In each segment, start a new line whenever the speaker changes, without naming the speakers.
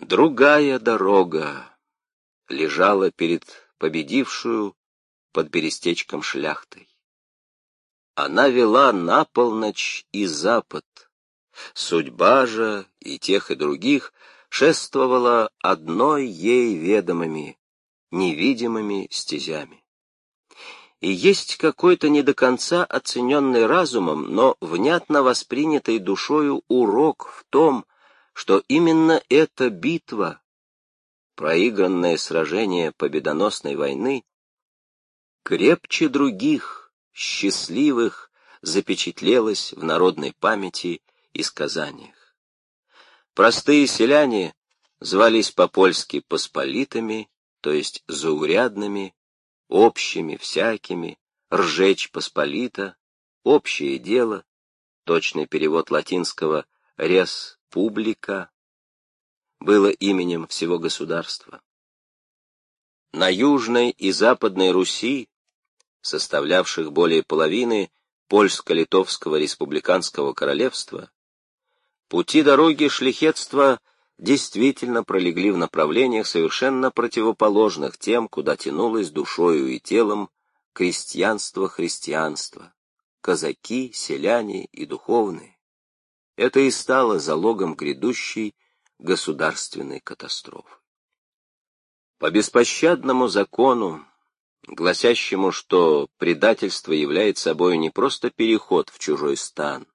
Другая дорога лежала перед победившую под берестечком шляхтой. Она вела на полночь и запад. Судьба же и тех, и других шествовала одной ей ведомыми, невидимыми стезями. И есть какой-то не до конца оцененный разумом, но внятно воспринятый душою урок в том, что именно эта битва, проигранное сражение победоносной войны, крепче других, счастливых, запечатлелось в народной памяти и сказаниях. Простые селяне звались по-польски посполитыми, то есть заурядными, общими, всякими, ржечь посполито, общее дело, точный перевод латинского «рес публика», было именем всего государства. На Южной и Западной Руси, составлявших более половины Польско-Литовского республиканского королевства, пути дороги шляхетства действительно пролегли в направлениях совершенно противоположных тем, куда тянулось душою и телом крестьянство-христианство, казаки, селяне и духовные. Это и стало залогом грядущей государственной катастрофы. По беспощадному закону, гласящему, что предательство является собой не просто переход в чужой стан,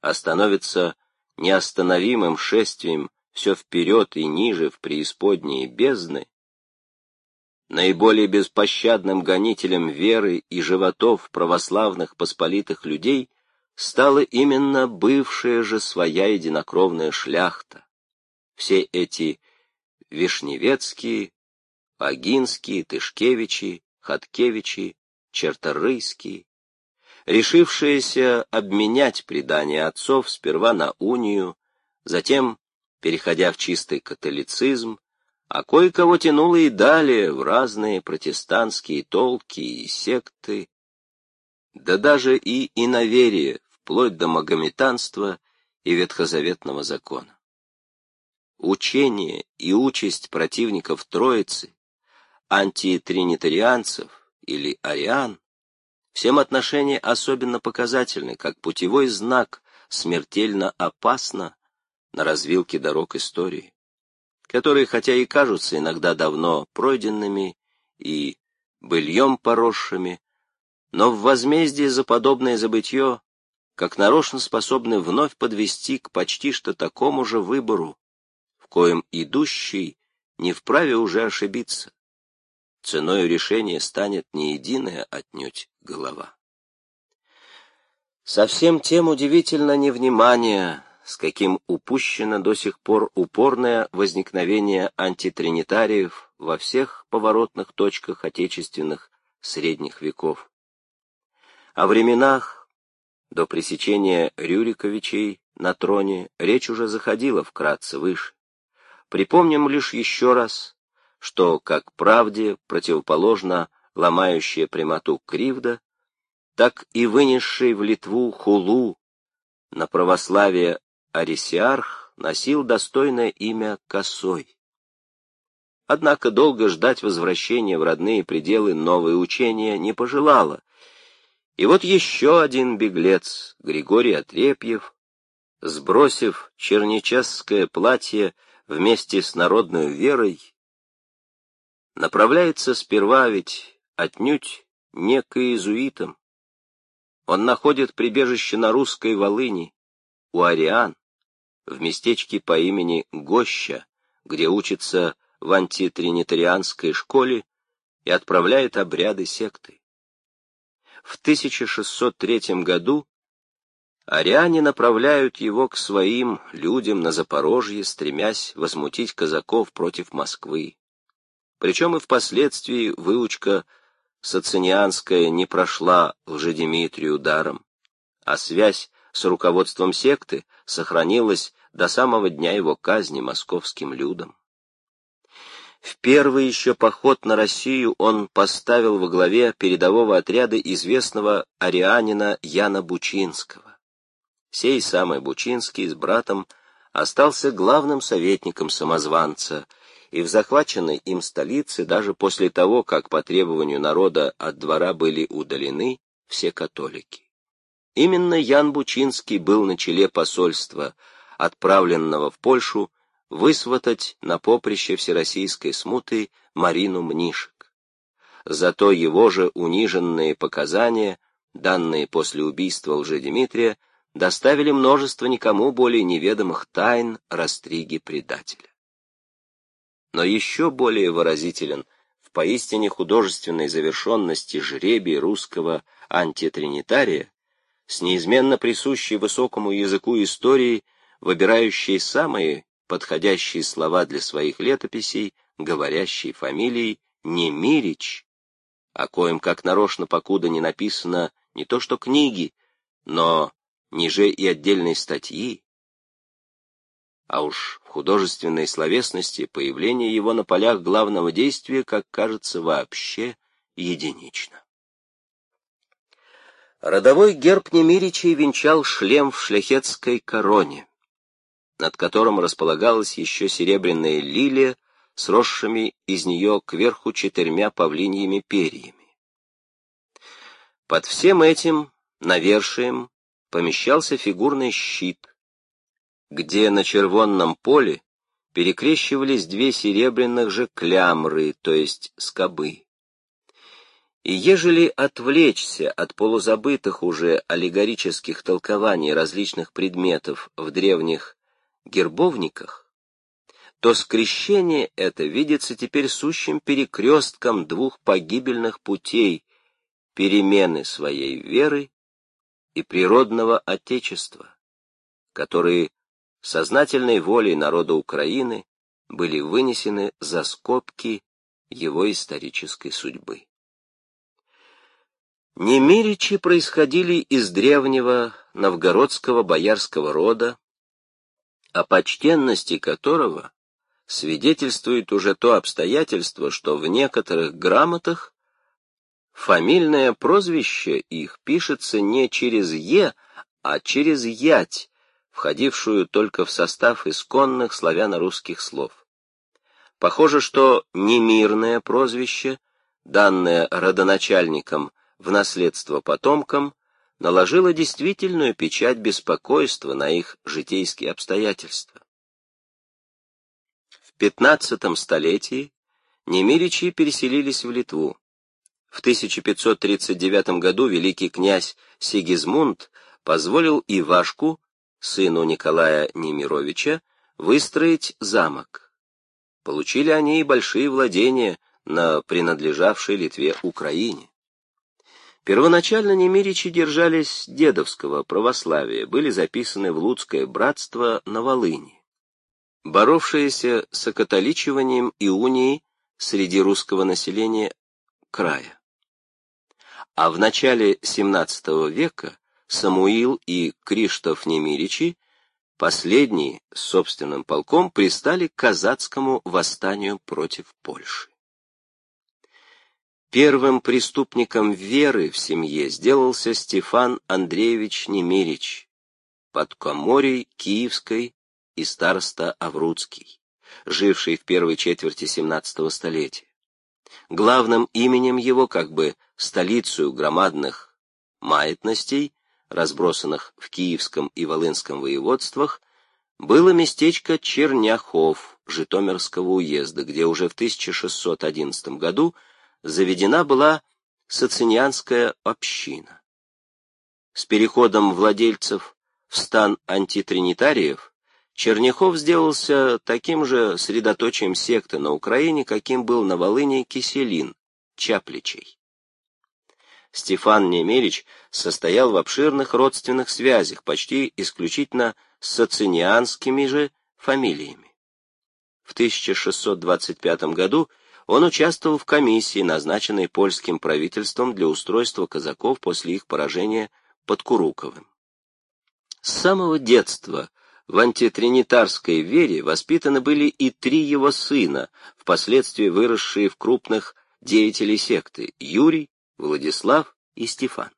а становится неостановимым шествием все вперед и ниже в преисподние бездны, наиболее беспощадным гонителем веры и животов православных посполитых людей стала именно бывшая же своя единокровная шляхта. Все эти Вишневецкие, Агинские, Тышкевичи, Хаткевичи, Черторыйские, решившиеся обменять предания отцов сперва на унию, затем переходя в чистый католицизм, а кое-кого тянуло и далее в разные протестантские толки и секты, да даже и иноверие, вплоть до магометанства и ветхозаветного закона. Учение и участь противников Троицы, антитринитарианцев или ариан, всем отношения особенно показательны, как путевой знак смертельно опасно на развилке дорог истории, которые, хотя и кажутся иногда давно пройденными и быльем поросшими, но в возмездии за подобное забытье, как нарочно способны вновь подвести к почти что такому же выбору, в коем идущий не вправе уже ошибиться. Ценою решения станет не единая отнюдь голова. Совсем тем удивительно невнимание, с каким упущено до сих пор упорное возникновение антитринитариев во всех поворотных точках отечественных средних веков. О временах до пресечения Рюриковичей на троне речь уже заходила вкратце выше. Припомним лишь еще раз, что, как правде противоположно ломающая прямоту кривда, так и вынесший в Литву хулу на православие Арисиарх носил достойное имя Косой. Однако долго ждать возвращения в родные пределы новое учение не пожелало. И вот еще один беглец, Григорий Отрепьев, сбросив черничесское платье вместе с народной верой, направляется сперва ведь отнюдь не к иезуитам. Он находит прибежище на русской Волыни, у ариан, в местечке по имени Гоща, где учится в антитринитарианской школе и отправляет обряды секты. В 1603 году ариане направляют его к своим людям на Запорожье, стремясь возмутить казаков против Москвы. Причем и впоследствии выучка сацинианская не прошла лжедимитрию даром, а связь с руководством секты сохранилась до самого дня его казни московским людом. В первый еще поход на Россию он поставил во главе передового отряда известного арианина Яна Бучинского. Сей самый Бучинский с братом остался главным советником самозванца, и в захваченной им столице даже после того, как по требованию народа от двора были удалены все католики. Именно Ян Бучинский был на челе посольства, отправленного в Польшу высватать на поприще всероссийской смуты Марину Мнишек. Зато его же униженные показания, данные после убийства Лжедимитрия, доставили множество никому более неведомых тайн растриги предателя. Но еще более выразителен в поистине художественной завершенности жребий русского антитринитария, с неизменно присущей высокому языку истории, выбирающей самые подходящие слова для своих летописей, говорящей фамилией Немирич, о коем как нарочно покуда не написано не то что книги, но ниже и отдельной статьи, а уж в художественной словесности появление его на полях главного действия, как кажется, вообще единично. Родовой герб Немиричей венчал шлем в шляхетской короне, над которым располагалась еще серебряная лилия, сросшими из нее кверху четырьмя павлиньими перьями. Под всем этим навершием помещался фигурный щит, где на червонном поле перекрещивались две серебряных же клямры, то есть скобы. И ежели отвлечься от полузабытых уже аллегорических толкований различных предметов в древних гербовниках, то скрещение это видится теперь сущим перекрестком двух погибельных путей перемены своей веры и природного отечества, которые сознательной волей народа Украины были вынесены за скобки его исторической судьбы. Немиричи происходили из древнего новгородского боярского рода, о почтенности которого свидетельствует уже то обстоятельство, что в некоторых грамотах Фамильное прозвище их пишется не через «е», а через «ять», входившую только в состав исконных славяно-русских слов. Похоже, что немирное прозвище, данное родоначальникам в наследство потомкам, наложило действительную печать беспокойства на их житейские обстоятельства. В пятнадцатом столетии немиричи переселились в Литву. В 1539 году великий князь Сигизмунд позволил Ивашку, сыну Николая Немировича, выстроить замок. Получили они и большие владения на принадлежавшей Литве Украине. Первоначально немиричи держались дедовского православия, были записаны в Луцкое братство на Волыни. Боровшиеся с окатоличиванием и унией среди русского населения края а в начале XVII века Самуил и Криштоф Немиричи, последние с собственным полком, пристали к казацкому восстанию против Польши. Первым преступником веры в семье сделался Стефан Андреевич Немирич, подкоморий Киевской и староста Аврудский, живший в первой четверти XVII столетия. Главным именем его, как бы столицу громадных маятностей, разбросанных в Киевском и Волынском воеводствах, было местечко Черняхов Житомирского уезда, где уже в 1611 году заведена была социнианская община. С переходом владельцев в стан антитринитариев Черняхов сделался таким же средоточием секты на Украине, каким был на Волыне Киселин, Чапличей. Стефан Немерич состоял в обширных родственных связях, почти исключительно с социнианскими же фамилиями. В 1625 году он участвовал в комиссии, назначенной польским правительством для устройства казаков после их поражения под Куруковым. С самого детства в антитринитарской вере воспитаны были и три его сына, впоследствии выросшие в крупных деятелей секты – Юрий, Владислав и Стефан.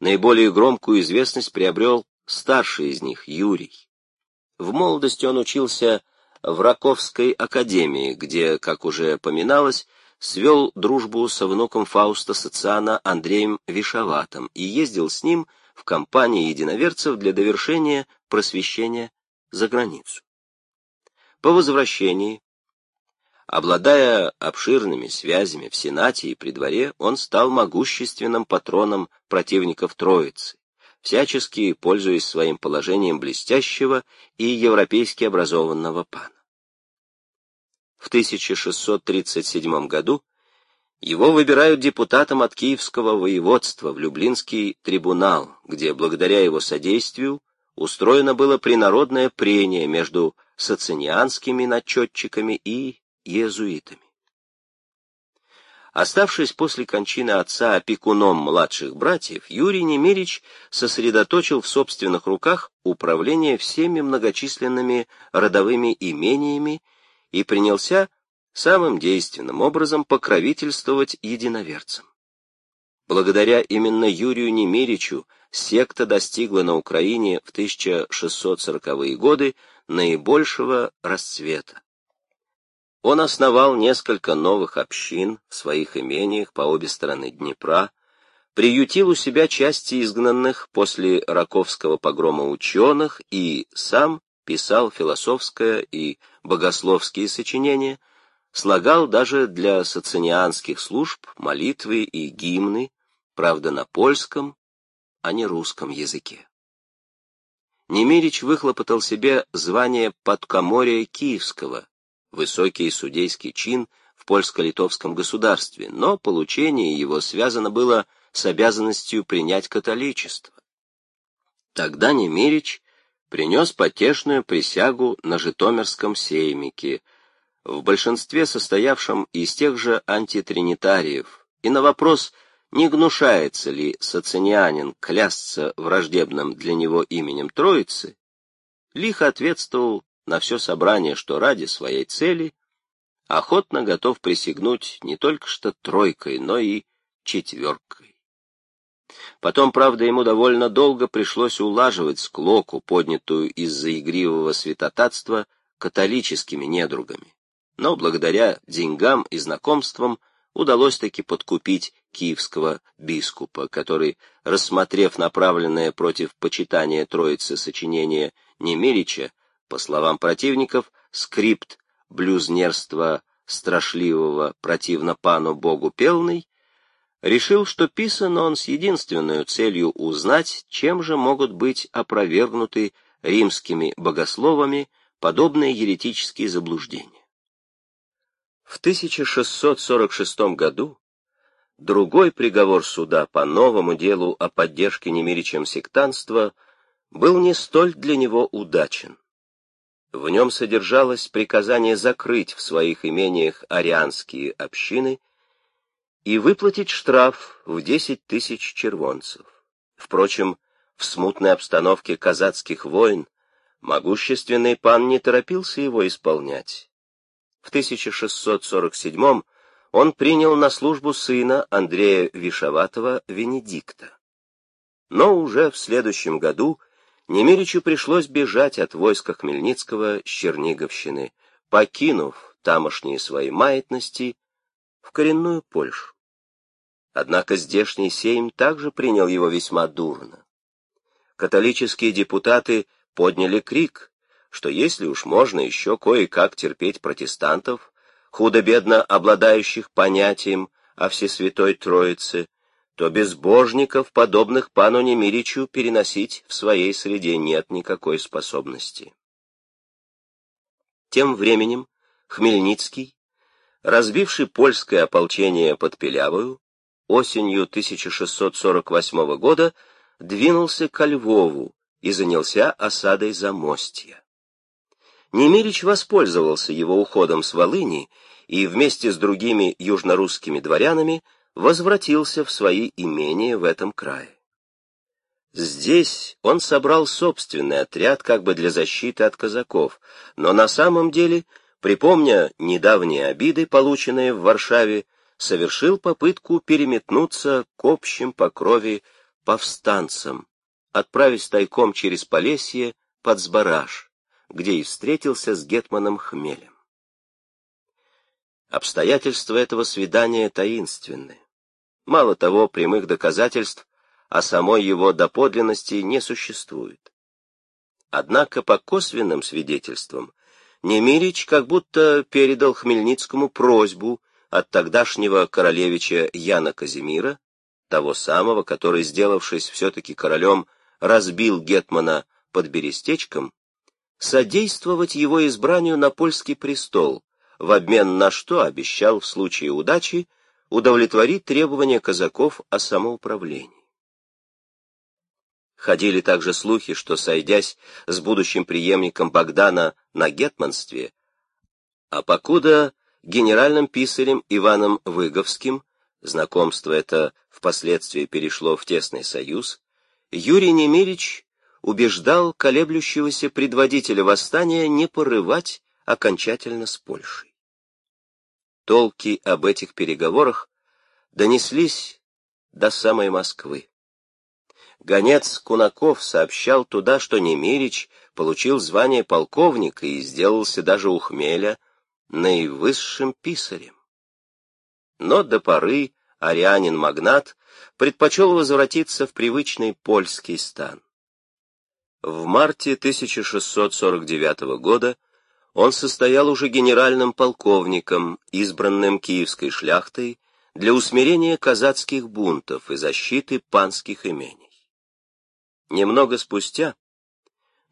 Наиболее громкую известность приобрел старший из них, Юрий. В молодости он учился в Раковской академии, где, как уже поминалось, свел дружбу со внуком Фауста Социана Андреем Вишаватом и ездил с ним в компании единоверцев для довершения просвещения за границу. По возвращении, обладая обширными связями в Сенате и при дворе, он стал могущественным патроном противников Троицы, всячески пользуясь своим положением блестящего и европейски образованного пана. В 1637 году его выбирают депутатом от Киевского воеводства в Люблинский трибунал, где благодаря его содействию устроено было принародное прение между сацинианскими начетчиками и иезуитами. Оставшись после кончины отца опекуном младших братьев, Юрий Немирич сосредоточил в собственных руках управление всеми многочисленными родовыми имениями и принялся самым действенным образом покровительствовать единоверцам. Благодаря именно Юрию Немиричу секта достигла на Украине в 1640-е годы наибольшего расцвета. Он основал несколько новых общин в своих имениях по обе стороны Днепра, приютил у себя части изгнанных после Раковского погрома ученых и сам писал философское и богословские сочинения, слагал даже для социнианских служб молитвы и гимны, правда на польском, а не русском языке. Немирич выхлопотал себе звание подкоморья Киевского, высокий судейский чин в польско-литовском государстве, но получение его связано было с обязанностью принять католичество. Тогда Немирич принес потешную присягу на Житомирском сеймике, в большинстве состоявшем из тех же антитринитариев, и на вопрос, не гнушается ли социнианин клясться враждебным для него именем Троицы, лихо ответствовал на все собрание, что ради своей цели охотно готов присягнуть не только что тройкой, но и четверкой. Потом, правда, ему довольно долго пришлось улаживать склоку, поднятую из-за игривого святотатства католическими недругами. Но благодаря деньгам и знакомствам удалось таки подкупить киевского бискупа, который, рассмотрев направленное против почитания Троицы сочинение Немирича, по словам противников, скрипт блюзнерства страшливого противно пану богу пелный, решил, что писан он с единственной целью узнать, чем же могут быть опровергнуты римскими богословами подобные еретические заблуждения. В 1646 году другой приговор суда по новому делу о поддержке немиричем сектанства был не столь для него удачен. В нем содержалось приказание закрыть в своих имениях арианские общины и выплатить штраф в 10 тысяч червонцев. Впрочем, в смутной обстановке казацких войн могущественный пан не торопился его исполнять в 1647 он принял на службу сына Андрея Вишаватова Венедикта. Но уже в следующем году Немиричу пришлось бежать от войска Хмельницкого с Черниговщины, покинув тамошние свои маятности в коренную Польшу. Однако здешний сейм также принял его весьма дурно. Католические депутаты подняли крик, что если уж можно еще кое-как терпеть протестантов, худо-бедно обладающих понятием о Всесвятой Троице, то безбожников, подобных пану Немиричу, переносить в своей среде нет никакой способности. Тем временем Хмельницкий, разбивший польское ополчение под Пелявою, осенью 1648 года двинулся ко Львову и занялся осадой Замостья. Немирич воспользовался его уходом с Волыни и вместе с другими южнорусскими дворянами возвратился в свои имения в этом крае. Здесь он собрал собственный отряд как бы для защиты от казаков, но на самом деле, припомня недавние обиды, полученные в Варшаве, совершил попытку переметнуться к общим по крови повстанцам, отправясь тайком через Полесье под Сбараж где и встретился с Гетманом Хмелем. Обстоятельства этого свидания таинственны. Мало того, прямых доказательств о самой его доподлинности не существует. Однако по косвенным свидетельствам Немирич как будто передал Хмельницкому просьбу от тогдашнего королевича Яна Казимира, того самого, который, сделавшись все-таки королем, разбил Гетмана под Берестечком, содействовать его избранию на польский престол, в обмен на что обещал в случае удачи удовлетворить требования казаков о самоуправлении. Ходили также слухи, что, сойдясь с будущим преемником Богдана на гетманстве, а покуда генеральным писарем Иваном Выговским, знакомство это впоследствии перешло в тесный союз, Юрий Немирич убеждал колеблющегося предводителя восстания не порывать окончательно с Польшей. Толки об этих переговорах донеслись до самой Москвы. Гонец Кунаков сообщал туда, что Немирич получил звание полковника и сделался даже у хмеля наивысшим писарем. Но до поры арианин-магнат предпочел возвратиться в привычный польский стан. В марте 1649 года он состоял уже генеральным полковником, избранным киевской шляхтой для усмирения казацких бунтов и защиты панских имений. Немного спустя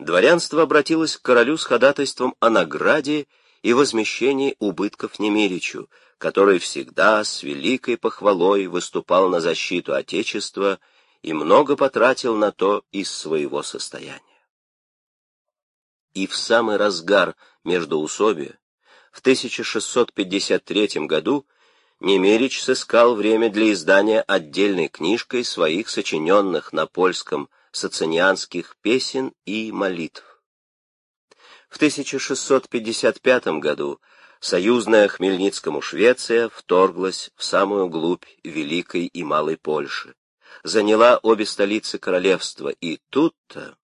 дворянство обратилось к королю с ходатайством о награде и возмещении убытков Немиричу, который всегда с великой похвалой выступал на защиту Отечества и много потратил на то из своего состояния. И в самый разгар междоусобия в 1653 году Немерич сыскал время для издания отдельной книжкой своих сочиненных на польском сацинианских песен и молитв. В 1655 году союзная Хмельницкому Швеция вторглась в самую глубь Великой и Малой Польши, заняла обе столицы королевства, и тут-то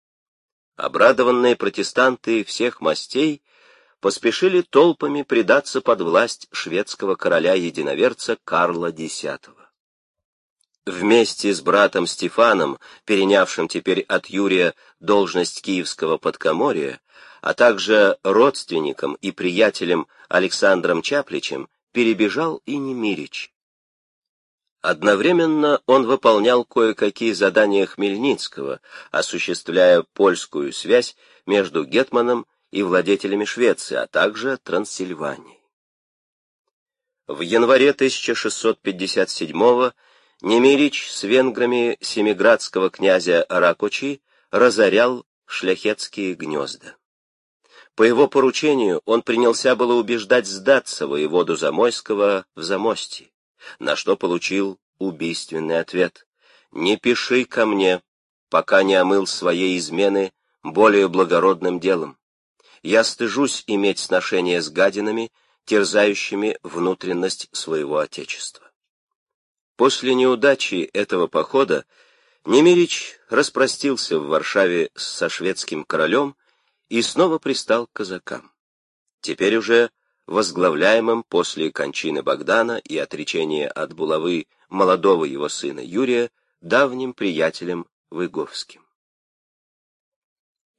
обрадованные протестанты всех мастей поспешили толпами предаться под власть шведского короля-единоверца Карла X. Вместе с братом Стефаном, перенявшим теперь от Юрия должность киевского подкоморья, а также родственником и приятелем Александром Чапличем, перебежал и Немирич. Одновременно он выполнял кое-какие задания Хмельницкого, осуществляя польскую связь между Гетманом и владетелями Швеции, а также Трансильванией. В январе 1657 года Немирич с венграми семиградского князя Ракочи разорял шляхетские гнезда. По его поручению он принялся было убеждать сдаться воеводу Замойского в Замости, на что получил убийственный ответ. «Не пиши ко мне, пока не омыл своей измены более благородным делом. Я стыжусь иметь сношение с гадинами, терзающими внутренность своего отечества». После неудачи этого похода Немирич распростился в Варшаве со шведским королем и снова пристал к казакам. Теперь уже возглавляемым после кончины Богдана и отречения от булавы молодого его сына Юрия давним приятелем Выговским.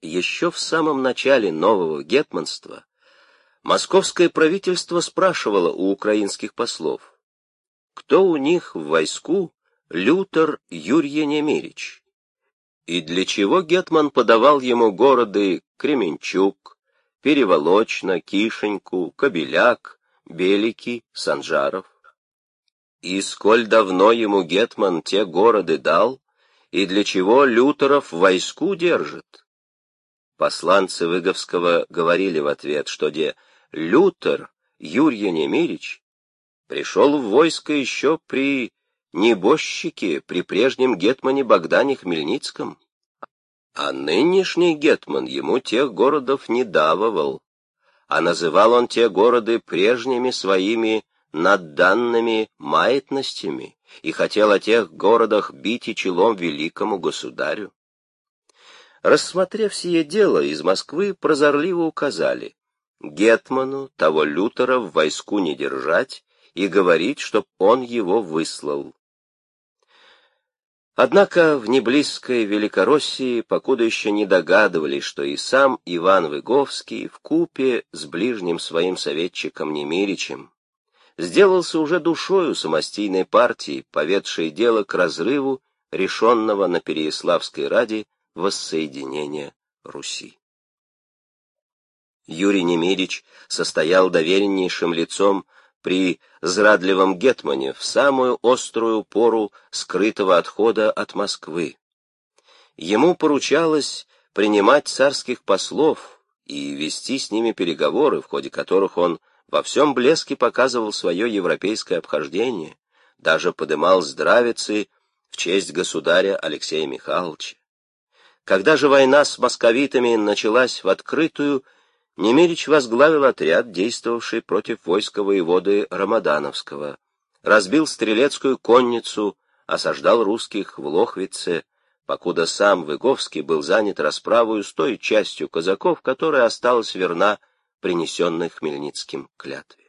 Еще в самом начале нового гетманства московское правительство спрашивало у украинских послов, кто у них в войску Лютер Юрий Немирич, и для чего Гетман подавал ему города Кременчук, Переволочно, Кишеньку, Кобеляк, Белики, Санжаров. И сколь давно ему Гетман те города дал, и для чего Лютеров войску держит? Посланцы Выговского говорили в ответ, что где Лютер Юрий Немирич пришел в войско еще при небожчике, при прежнем гетмане Богдане Хмельницком. А нынешний гетман ему тех городов не давывал, а называл он те города прежними своими надданными маятностями и хотел о тех городах бить и челом великому государю. рассмотрев сие дело, из Москвы прозорливо указали Гетману того Лютера в войску не держать и говорить, чтоб он его выслал. Однако в неблизкой Великороссии покуда еще не догадывались, что и сам Иван Выговский в купе с ближним своим советчиком Немиричем сделался уже душою самостийной партии, поведшей дело к разрыву, решенного на Переяславской ради воссоединения Руси. Юрий Немирич состоял довереннейшим лицом при зрадливом Гетмане в самую острую пору скрытого отхода от Москвы. Ему поручалось принимать царских послов и вести с ними переговоры, в ходе которых он во всем блеске показывал свое европейское обхождение, даже подымал здравицы в честь государя Алексея Михайловича. Когда же война с московитами началась в открытую, Немирич возглавил отряд, действовавший против войска воеводы Рамадановского, разбил стрелецкую конницу, осаждал русских в Лохвице, покуда сам Выговский был занят расправою с той частью казаков, которая осталась верна принесенной Хмельницким клятве.